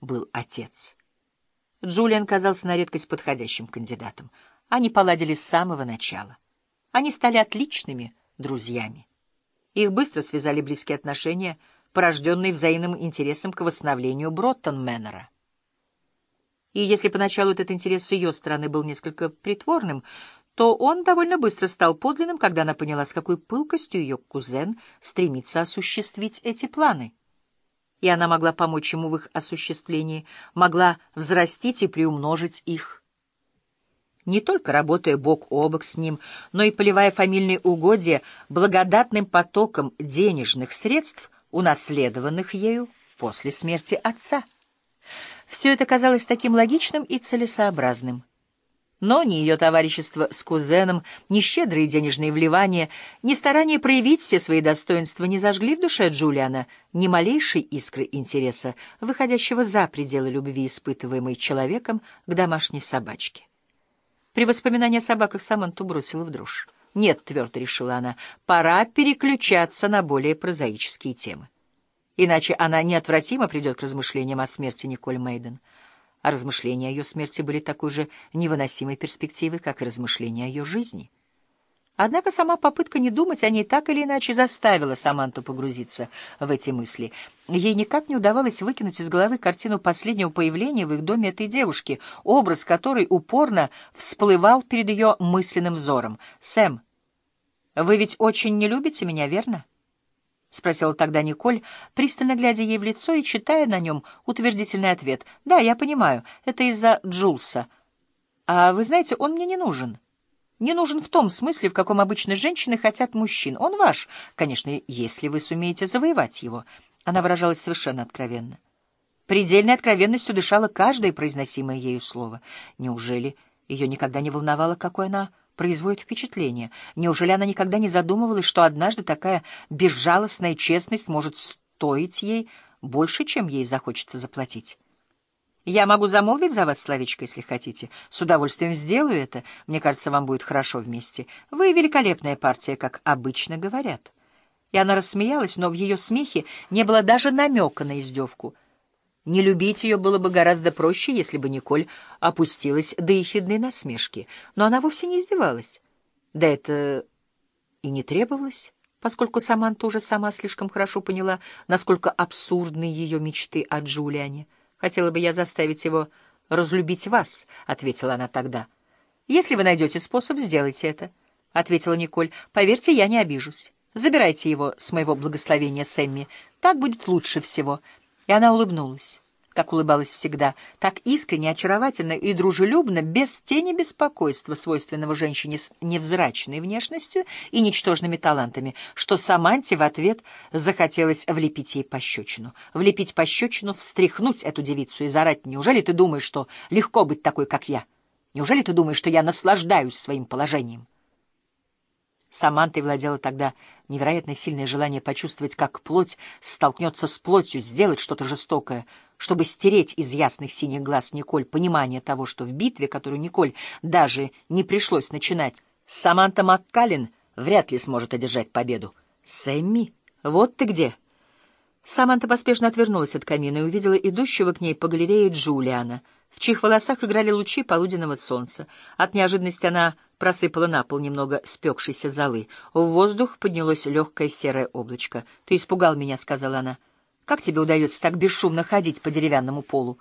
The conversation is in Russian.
был отец. Джулиан казался на редкость подходящим кандидатом. Они поладили с самого начала. Они стали отличными друзьями. Их быстро связали близкие отношения, порожденные взаимным интересом к восстановлению Броттон-Мэннера. И если поначалу этот интерес с ее стороны был несколько притворным, то он довольно быстро стал подлинным, когда она поняла, с какой пылкостью ее кузен стремится осуществить эти планы. И она могла помочь ему в их осуществлении, могла взрастить и приумножить их. Не только работая бок о бок с ним, но и поливая фамильные угодья благодатным потоком денежных средств, унаследованных ею после смерти отца. Все это казалось таким логичным и целесообразным. Но ни ее товарищество с кузеном, ни щедрые денежные вливания, ни старание проявить все свои достоинства не зажгли в душе Джулиана ни малейшей искры интереса, выходящего за пределы любви, испытываемой человеком к домашней собачке. При воспоминании о собаках Саманту бросила в дрожь. «Нет», — твердо решила она, — «пора переключаться на более прозаические темы. Иначе она неотвратимо придет к размышлениям о смерти Николь Мейден» а размышления о ее смерти были такой же невыносимой перспективой, как и размышления о ее жизни. Однако сама попытка не думать о ней так или иначе заставила Саманту погрузиться в эти мысли. Ей никак не удавалось выкинуть из головы картину последнего появления в их доме этой девушки, образ которой упорно всплывал перед ее мысленным взором. «Сэм, вы ведь очень не любите меня, верно?» — спросила тогда Николь, пристально глядя ей в лицо и читая на нем утвердительный ответ. — Да, я понимаю, это из-за Джулса. А вы знаете, он мне не нужен. Не нужен в том смысле, в каком обычно женщины хотят мужчин. Он ваш, конечно, если вы сумеете завоевать его. Она выражалась совершенно откровенно. Предельной откровенностью дышала каждое произносимое ею слово. Неужели ее никогда не волновало, какой она производит впечатление. Неужели она никогда не задумывалась, что однажды такая безжалостная честность может стоить ей больше, чем ей захочется заплатить? Я могу замолвить за вас словечко, если хотите. С удовольствием сделаю это. Мне кажется, вам будет хорошо вместе. Вы великолепная партия, как обычно говорят. И она рассмеялась, но в ее смехе не было даже намека на издевку — не любить ее было бы гораздо проще, если бы Николь опустилась до ехидной насмешки. Но она вовсе не издевалась. Да это и не требовалось, поскольку Саманта уже сама слишком хорошо поняла, насколько абсурдны ее мечты о Джулиане. «Хотела бы я заставить его разлюбить вас», — ответила она тогда. «Если вы найдете способ, сделайте это», — ответила Николь. «Поверьте, я не обижусь. Забирайте его с моего благословения, Сэмми. Так будет лучше всего». И она улыбнулась, как улыбалась всегда, так искренне, очаровательно и дружелюбно, без тени беспокойства, свойственного женщине с невзрачной внешностью и ничтожными талантами, что Саманте в ответ захотелось влепить ей пощечину. Влепить пощечину, встряхнуть эту девицу и заорать «Неужели ты думаешь, что легко быть такой, как я? Неужели ты думаешь, что я наслаждаюсь своим положением?» Самантой владело тогда невероятно сильное желание почувствовать, как плоть столкнется с плотью, сделать что-то жестокое, чтобы стереть из ясных синих глаз Николь понимание того, что в битве, которую Николь даже не пришлось начинать, Саманта Маккалин вряд ли сможет одержать победу. «Сэмми, вот ты где!» Саманта поспешно отвернулась от камина и увидела идущего к ней по галерее Джулиана, в чьих волосах играли лучи полуденного солнца. От неожиданности она просыпала на пол немного спекшейся золы. В воздух поднялось легкое серое облачко. — Ты испугал меня, — сказала она. — Как тебе удается так бесшумно ходить по деревянному полу?